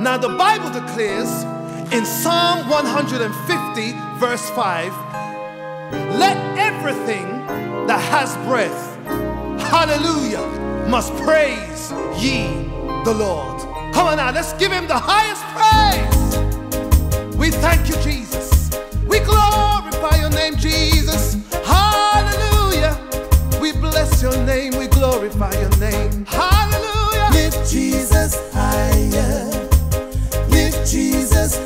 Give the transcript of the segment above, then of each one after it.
Now, the Bible declares in Psalm 150, verse 5 let everything that has breath, hallelujah, must praise ye the Lord. Come on now, let's give him the highest praise. We thank you, Jesus. We glorify your name, Jesus. Hallelujah. We bless your name, we glorify your name. Hallelujah. Lift Jesus Jesus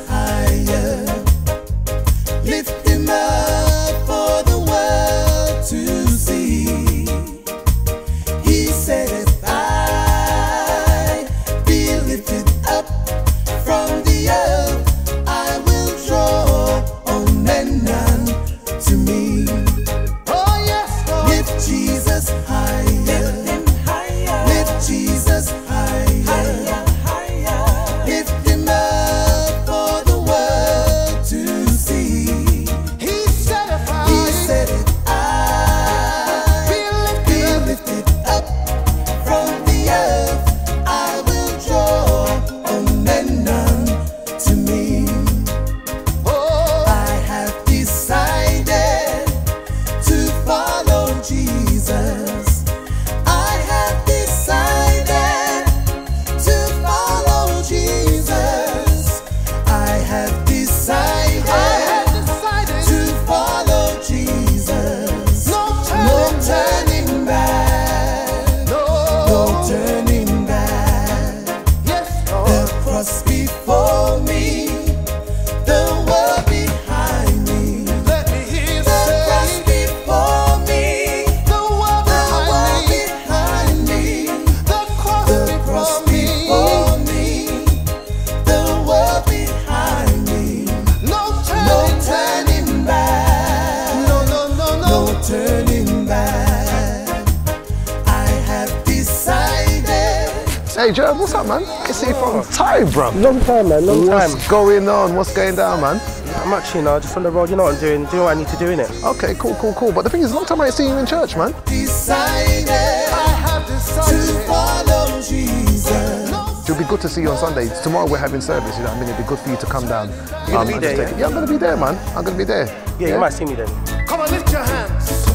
Hey Joe, what's up, man? I see you from time, bro. Long time, man. Long time. What's going on? What's going down, man? I'm actually now just on the road. You know what I'm doing? Doing what I need to do in it. Okay, cool, cool, cool. But the thing is, long time I ain't seen you in church, man. Decided I have to decided. follow Jesus. It'll be good to see you on Sunday. Tomorrow we're having service, you know what I mean? It'd be good for you to come down. You're gonna um, be there, yeah? yeah, I'm gonna be there, man. I'm gonna be there. Yeah, you might see me then. Come on, lift your hands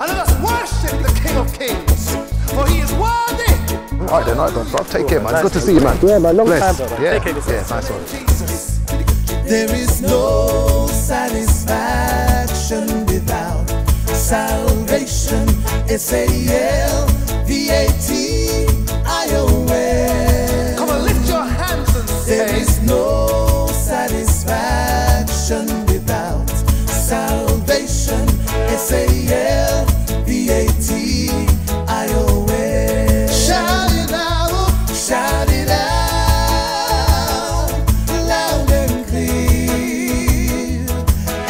and let us worship the King of Kings, for he is worthy. All right then, all right then, bro. Take care, man. nice Good to to see you, man. Yeah, man, long Bless. time, brother. Yeah, Take care of yeah, nice one. There is no satisfaction without salvation. S A L V A T I O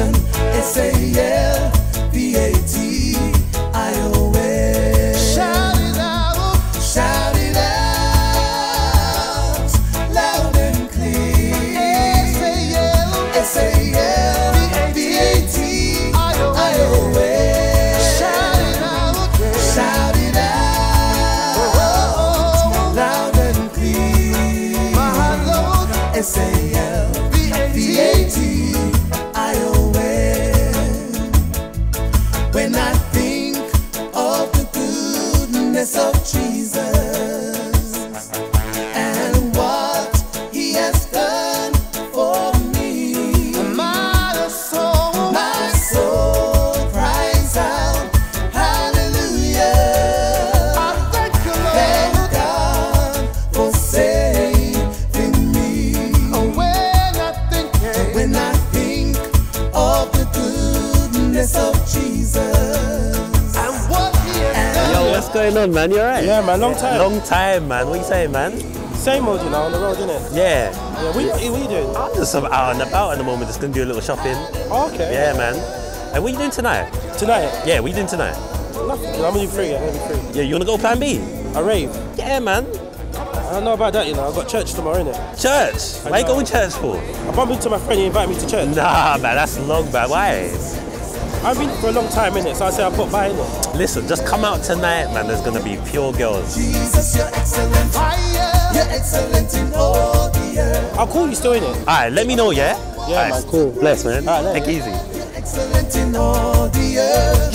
salvation. S A L of Jesus. Going on, man? You alright? Yeah, man, long time. Long time, man. What you saying, man? Same old, you know, on the road, isn't it? Yeah. Yeah, what, you- what you doing? I'm just out and about at the moment, just gonna do a little shopping. Oh, okay. Yeah, man. And what you doing tonight? Tonight? Yeah, what you doing tonight? Nothing. I'm gonna be free. I'm gonna be free. Yeah, you wanna go plan B? A rave. Yeah, man. I don't know about that, you know. I've got church tomorrow, innit? Church. Why you know. going church for? I bumped into my friend, he invited me to church. Nah, man, that's long, man. Why? I've been for a long time, in it, So I say I put by, innit? Listen, just come out tonight, man. There's gonna be pure girls. Jesus, you're excellent. Fire. You're excellent in all the earth. I'll call you still, innit? Alright, let me know, yeah? Yeah, Alright, man. cool. Bless, man. Alright, let Take it easy. Excellent in all the earth.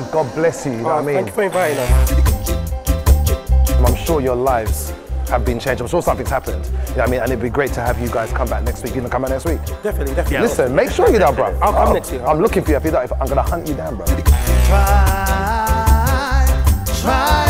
Man, God bless you. You know Oh, what I mean? Thank you for inviting us. I'm sure your lives have been changed. I'm sure something's happened. You know what I mean? And it'd be great to have you guys come back next week. You gonna come back next week? Definitely, definitely. Listen, make sure you're there, bro. I'll come next year. I'm looking for you. If you don't, if I'm gonna hunt you down, bro. Try, try Jesus.